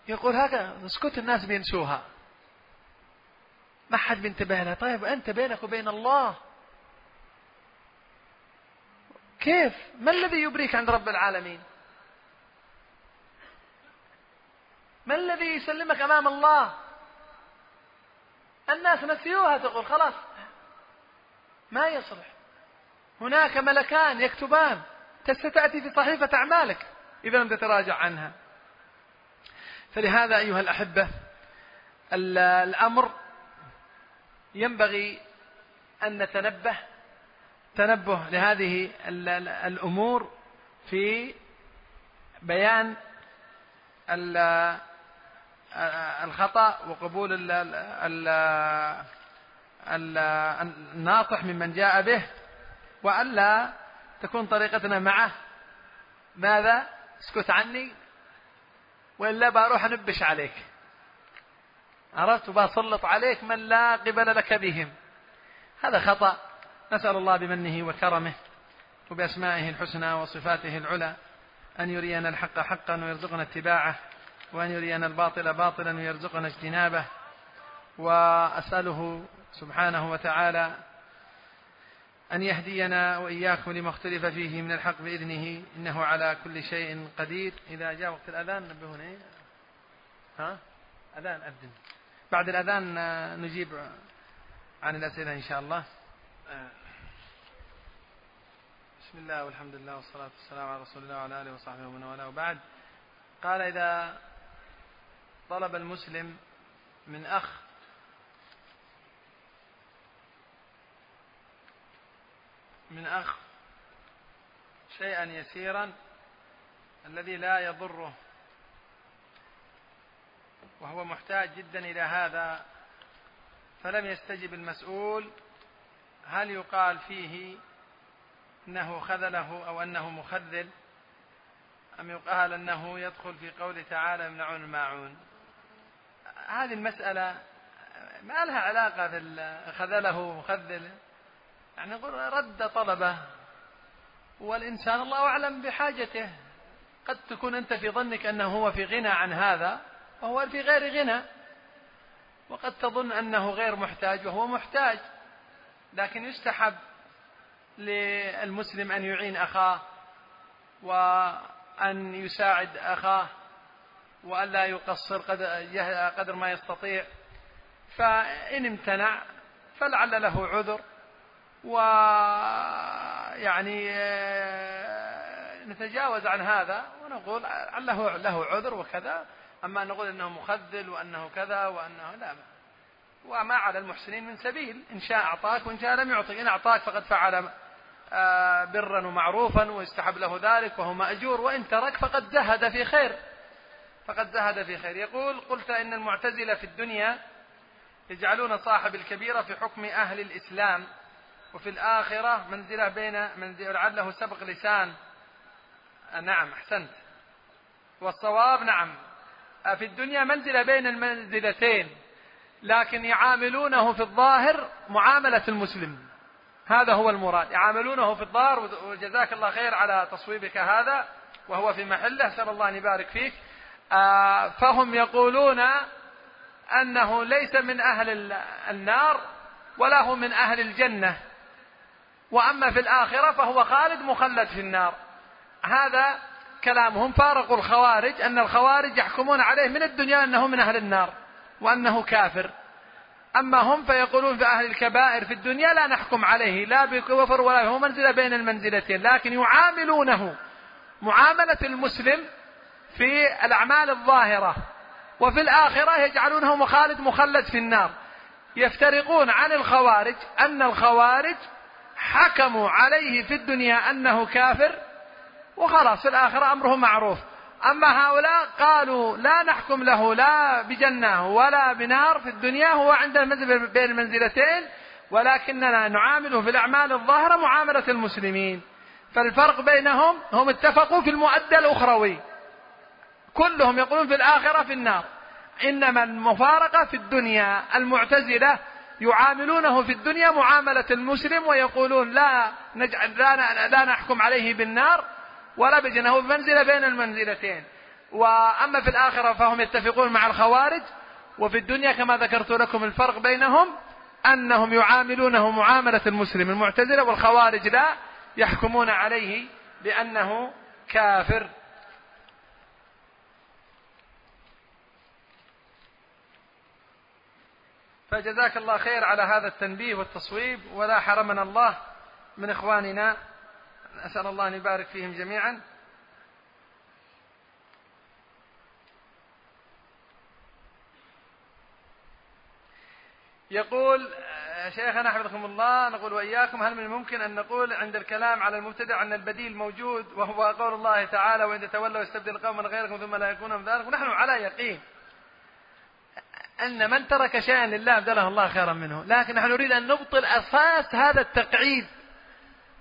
يقول هكذا اسكت الناس بينسوها. ما حد بينتبه لها. طيب أنت بينك وبين الله. كيف؟ ما الذي يبريك عند رب العالمين؟ ما الذي يسلمك أمام الله؟ الناس نسيوها تقول خلاص ما يصلح. هناك ملكان يكتبان ستأتي في صحيفة أعمالك إذا لم تتراجع عنها. فلهذا أيها الأحبة الأمر ينبغي أن نتنبه تنبه لهذه الأمور في بيان الخطأ وقبول الناطح ممن جاء به وألا تكون طريقتنا معه. ماذا؟ اسكت عني وإلا بروح أنبش عليك. عرفت؟ وبسلط عليك من لا قبل لك بهم. هذا خطأ. نسأل الله بمنه وكرمه وبأسمائه الحسنى وصفاته العلى أن يرينا الحق حقا ويرزقنا اتباعه. وأن يرينا الباطل باطلا ويرزقنا اجتنابه وأسأله سبحانه وتعالى أن يهدينا وإياكم لما اختلف فيه من الحق بإذنه إنه على كل شيء قدير. إذا جاء وقت الأذان نبهوني ها؟ أذان أذن. بعد الأذان نجيب عن الأسئلة إن شاء الله. بسم الله والحمد لله والصلاة والسلام على رسول الله وعلى آله وصحبه ومن والاه. وبعد قال إذا طلب المسلم من أخ. من أخ شيئا يسيرا الذي لا يضره. وهو محتاج جدا إلى هذا. فلم يستجب المسؤول. هل يقال فيه إنه خذله أو أنه مخذل؟ أم يقال أنه يدخل في قوله تعالى يمنعون الماعون؟ هذه المسألة ما لها علاقة خذله مخذل يعني نقول رد طلبه. والإنسان الله أعلم بحاجته. قد تكون أنت في ظنك أنه هو في غنى عن هذا وهو في غير غنى. وقد تظن أنه غير محتاج وهو محتاج. لكن يستحب للمسلم أن يعين أخاه وأن يساعد أخاه. وأن لا يقصر قدر ما يستطيع. فإن امتنع فلعل له عذر. ويعني آه، نتجاوز عن هذا ونقول لعله له عذر وكذا. أما نقول أنه مخذل وأنه كذا وأنه لا. وما على المحسنين من سبيل. إن شاء أعطاك وإن شاء لم يعطك. إن أعطاك فقد فعل آه، برا ومعروفا ويستحب له ذلك وهو مأجور. وإن ترك فقد زهد في خير. فقد زهد في خير. يقول قلت إن المعتزلة في الدنيا يجعلون صاحب الكبيرة في حكم أهل الإسلام وفي الآخرة منزلة بين منزل لعله سبق لسان. نعم أحسنت. والصواب نعم. في الدنيا منزلة بين المنزلتين لكن يعاملونه في الظاهر معاملة المسلم. هذا هو المراد. يعاملونه في الظاهر وجزاك الله خير على تصويبك هذا وهو في محله. أسأل الله أن يبارك فيك. فهم يقولون أنه ليس من أهل النار ولا هو من أهل الجنة. وأما في الآخرة فهو خالد مخلد في النار. هذا كلامهم فارقوا الخوارج أن الخوارج يحكمون عليه من الدنيا أنه من أهل النار وأنه كافر. أما هم فيقولون في أهل الكبائر في الدنيا لا نحكم عليه لا بكفر ولا هو منزلة بين المنزلتين لكن يعاملونه. معاملة المسلم في الأعمال الظاهرة وفي الآخرة يجعلونه مخالد مخلد في النار. يفترقون عن الخوارج أن الخوارج حكموا عليه في الدنيا أنه كافر وخلاص في الآخرة أمره معروف. أما هؤلاء قالوا لا نحكم له لا بجنة ولا بنار في الدنيا هو عند المنزل بين المنزلتين ولكننا نعامله في الأعمال الظاهرة معاملة المسلمين. فالفرق بينهم هم اتفقوا في المؤدى الأخروي كلهم يقولون في الآخرة في النار. إنما المفارقة في الدنيا المعتزلة يعاملونه في الدنيا معاملة المسلم ويقولون لا نجعل لا, لا نحكم عليه بالنار ولا بجنة. هو بمنزلة بين المنزلتين. وأما في الآخرة فهم يتفقون مع الخوارج. وفي الدنيا كما ذكرت لكم الفرق بينهم أنهم يعاملونه معاملة المسلم. المعتزلة والخوارج لا يحكمون عليه بأنه كافر. فجزاك الله خير على هذا التنبيه والتصويب ولا حرمنا الله من إخواننا. أسأل الله أن يبارك فيهم جميعا. يقول شيخنا حفظكم الله نقول وإياكم هل من الممكن أن نقول عند الكلام على المبتدع أن البديل موجود وهو قول الله تعالى وإن تولوا يستبدل قوما غيركم ثم لا يكونوا من ذلك ونحن على يقين. أن من ترك شيئا لله أبدله الله خيرا منه. لكن نحن نريد أن نبطل أساس هذا التقعيد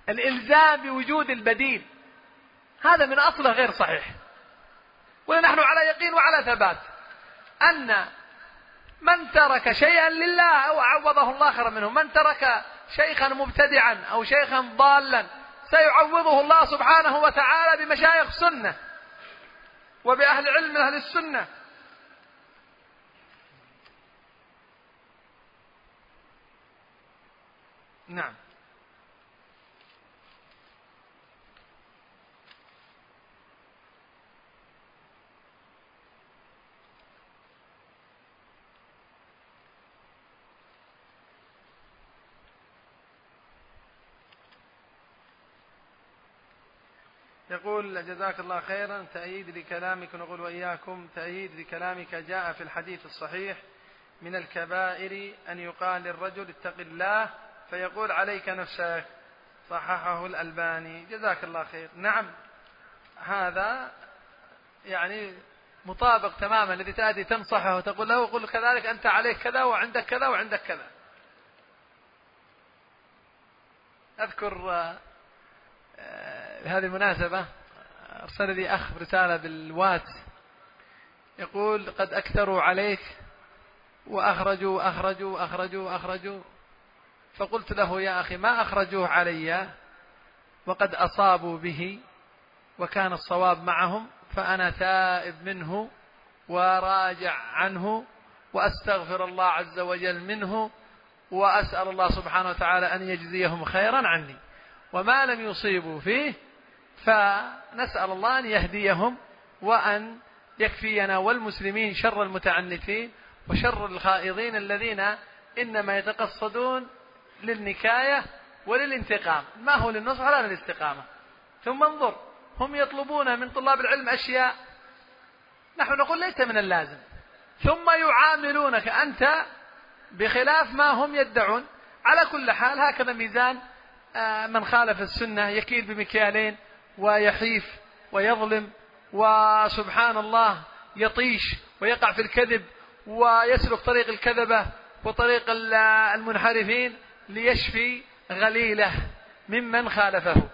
الإلزام بوجود البديل. هذا من أصله غير صحيح. ونحن على يقين وعلى ثبات أن من ترك شيئا لله أو عوضه الله خيرا منه من ترك شيخا مبتدعا أو شيخا ضالا سيعوضه الله سبحانه وتعالى بمشايخ سنة وبأهل علم أهل السنة. نعم. يقول جزاك الله خيرا. تأييد لكلامك نقول وإياكم تأييد لكلامك جاء في الحديث الصحيح من الكبائر أن يقال للرجل اتق الله فيقول عليك نفسك صححه الألباني جزاك الله خير. نعم هذا يعني مطابق تماما الذي تأتي تنصحه وتقول له قل كذلك أنت عليك كذا وعندك كذا وعندك كذا. أذكر بهذه المناسبة أرسل لي أخ رسالة بالوات يقول قد أكثروا عليك وأخرجوا أخرجوا أخرجوا أخرجوا. فقلت له يا أخي ما أخرجوه علي وقد أصابوا به وكان الصواب معهم فأنا تائب منه وراجع عنه وأستغفر الله عز وجل منه وأسأل الله سبحانه وتعالى أن يجزيهم خيرا عني. وما لم يصيبوا فيه فنسأل الله أن يهديهم وأن يكفينا والمسلمين شر المتعنتين وشر الخائضين الذين إنما يتقصدون للنكاية وللانتقام. ما هو للنصح ولا للاستقامة. ثم انظر هم يطلبون من طلاب العلم أشياء. نحن نقول ليس من اللازم. ثم يعاملونك أنت بخلاف ما هم يدعون. على كل حال هكذا ميزان آه، من خالف السنة يكيل بمكيالين ويحيف ويظلم وسبحان الله يطيش ويقع في الكذب ويسلك طريق الكذبة وطريق المنحرفين. ليشفي غليله ممن خالفه.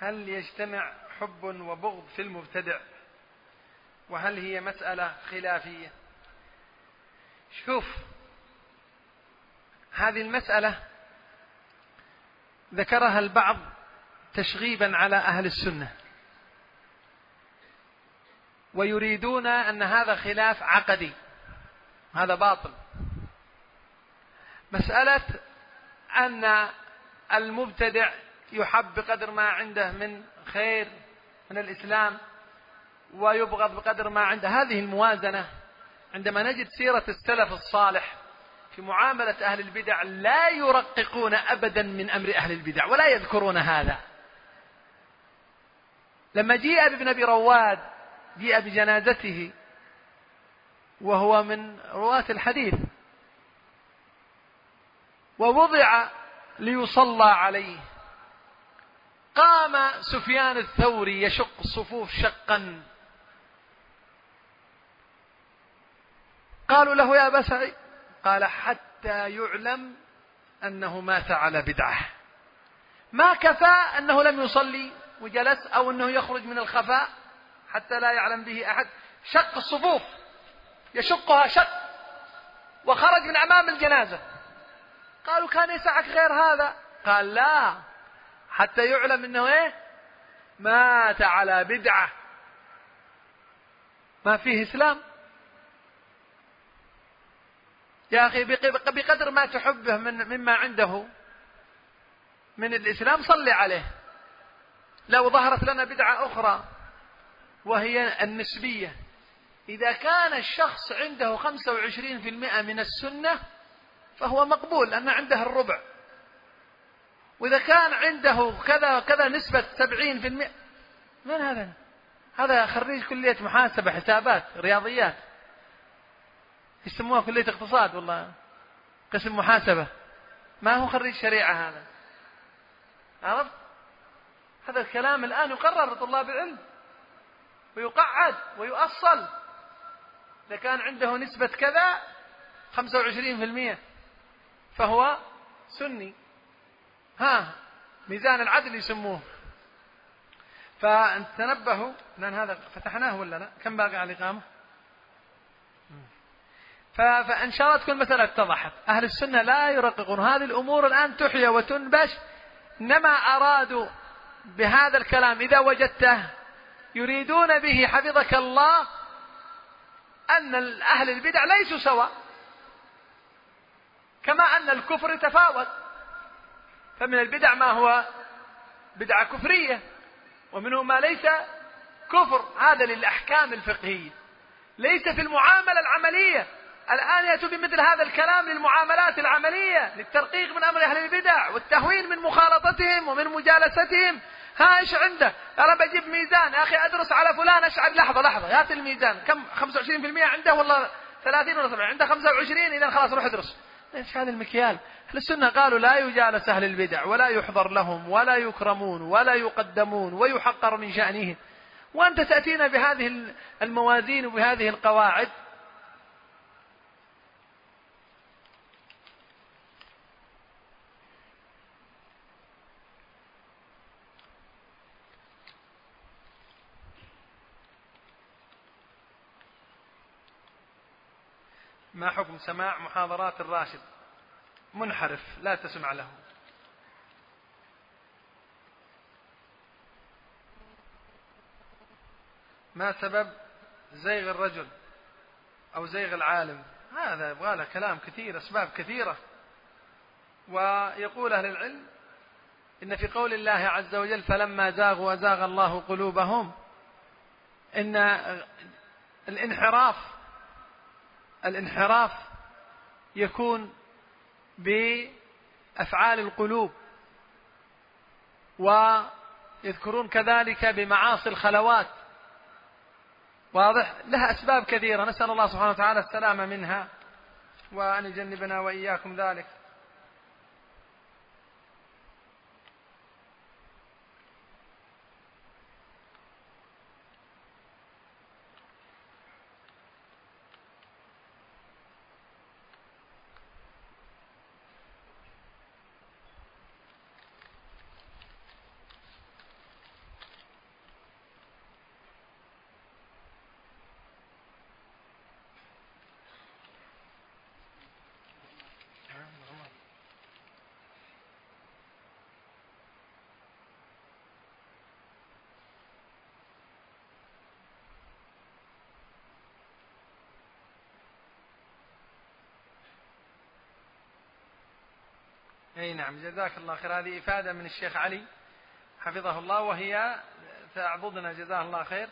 هل يجتمع حب وبغض في المبتدع؟ وهل هي مسألة خلافية؟ شوف هذه المسألة ذكرها البعض تشغيبا على أهل السنة. ويريدون أن هذا خلاف عقدي. هذا باطل. مسألة أن المبتدع يحب بقدر ما عنده من خير من الإسلام ويبغض بقدر ما عنده. هذه الموازنة عندما نجد سيرة السلف الصالح في معاملة أهل البدع لا يرققون أبدا من أمر أهل البدع ولا يذكرون هذا. لما جيء بابن أبي رواد جيء بجنازته وهو من رواة الحديث ووضع ليصلى عليه قام سفيان الثوري يشق الصفوف شقا. قالوا له يا أبا سعيد قال حتى يعلم أنه مات على بدعة. ما كفى أنه لم يصلي وجلس أو أنه يخرج من الخفاء حتى لا يعلم به أحد. شق الصفوف. يشقها شق. وخرج من أمام الجنازة. قالوا كان يسعك غير هذا. قال لا. حتى يعلم أنه إيه؟ مات على بدعة. ما فيه إسلام. يا أخي بقدر ما تحبه من مما عنده من الإسلام صل عليه. لو ظهرت لنا بدعة أخرى وهي النسبية. إذا كان الشخص عنده 25% من السنة فهو مقبول لأن عنده الربع. وإذا كان عنده كذا كذا نسبة سبعين في المئة من هذا؟ هذا خريج كلية محاسبة حسابات رياضيات. يسموها كلية اقتصاد والله. قسم محاسبة. ما هو خريج شريعة هذا. عرفت؟ هذا الكلام الآن يقرر لطلاب العلم. ويقعد ويؤصل. إذا كان عنده نسبة كذا خمسة وعشرين في المئة فهو سني. ها ميزان العدل يسموه. فتنبهوا لأن هذا فتحناه ولا لا؟ كم باقي على الإقامة؟ فإن شاء الله تكون المسألة اتضحت. أهل السنة لا يرققون. هذه الأمور الآن تحيا وتنبش. إنما أرادوا بهذا الكلام إذا وجدته يريدون به حفظك الله أن أهل البدع ليسوا سواء. كما أن الكفر يتفاوت فمن البدع ما هو بدعة كفرية ومنه ما ليس كفر. هذا للأحكام الفقهية. ليس في المعاملة العملية. الآن يأتوا بمثل هذا الكلام للمعاملات العملية للترقيق من أمر أهل البدع والتهوين من مخالطتهم ومن مجالستهم. ها إيش عنده؟ أنا بجيب ميزان. يا أخي أدرس على فلان. اشعل لحظة لحظة هات الميزان. كم؟ 25% عنده والله 30 ولا 70 عنده 25 اذا خلاص روح ادرس. إيش هذا المكيال؟ أهل السنة قالوا لا يجالس أهل البدع ولا يحضر لهم ولا يكرمون ولا يقدمون ويحقر من شأنهم. وأنت تأتينا بهذه الموازين وبهذه القواعد ما حكم سماع محاضرات الراشد؟ منحرف لا تسمع له. ما سبب زيغ الرجل أو زيغ العالم؟ هذا يبغى له كلام كثير أسباب كثيرة. ويقول أهل العلم إن في قول الله عز وجل فلما زاغوا وزاغ الله قلوبهم إن الانحراف الانحراف يكون بأفعال القلوب ويذكرون كذلك بمعاصي الخلوات. واضح؟ لها أسباب كثيرة. نسأل الله سبحانه وتعالى السلامة منها وأن يجنبنا وإياكم ذلك. أي نعم جزاك الله خير. هذه إفادة من الشيخ علي حفظه الله وهي تعضدنا جزاه الله خير.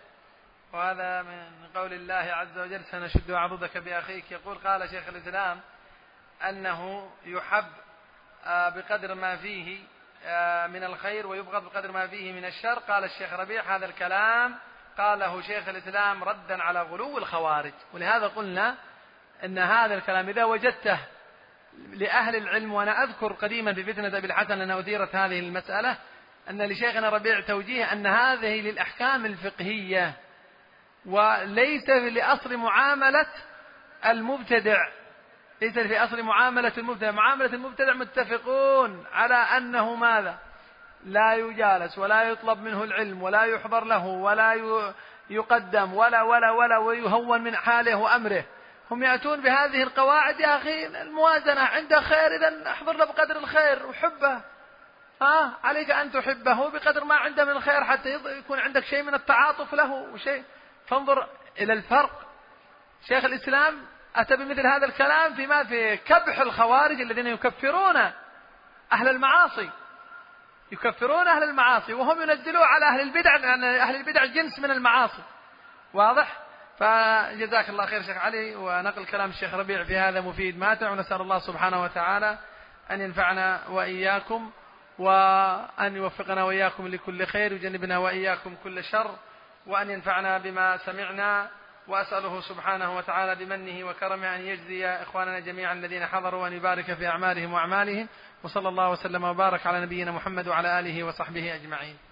وهذا من قول الله عز وجل سنشد عضدك بأخيك. يقول قال شيخ الإسلام أنه يحب آه، بقدر ما فيه آه، من الخير ويبغض بقدر ما فيه من الشر. قال الشيخ ربيع هذا الكلام قاله شيخ الإسلام ردا على غلو الخوارج. ولهذا قلنا إن هذا الكلام إذا وجدته لأهل العلم وأنا أذكر قديما في فتنة أبي الحسن أنها أثيرت هذه المسألة أن لشيخنا ربيع توجيه أن هذه للأحكام الفقهية وليس لأصل معاملة المبتدع. ليس في أصل معاملة المبتدع. معاملة المبتدع متفقون على أنه ماذا؟ لا يجالس ولا يطلب منه العلم ولا يحضر له ولا يقدم ولا ولا ولا ويهون من حاله وأمره. هم يأتون بهذه القواعد يا أخي الموازنة عنده خير إذا احضر له بقدر الخير وحبه. ها؟ عليك أن تحبه بقدر ما عنده من الخير حتى يكون عندك شيء من التعاطف له وشيء. فانظر إلى الفرق. شيخ الإسلام أتى بمثل هذا الكلام فيما في كبح الخوارج الذين يكفرون أهل المعاصي. يكفرون أهل المعاصي وهم ينزلوا على أهل البدع لأن أهل البدع جنس من المعاصي. واضح؟ فجزاك الله خير شيخ علي ونقل كلام الشيخ ربيع في هذا مفيد. ماتع ونسأل الله سبحانه وتعالى أن ينفعنا وإياكم وأن يوفقنا وإياكم لكل خير ويجنبنا وإياكم كل شر وأن ينفعنا بما سمعنا. وأسأله سبحانه وتعالى بمنه وكرمه أن يجزي إخواننا جميعا الذين حضروا وأن يبارك في أعمالهم وأعمالهم. وصلى الله وسلم وبارك على نبينا محمد وعلى آله وصحبه أجمعين.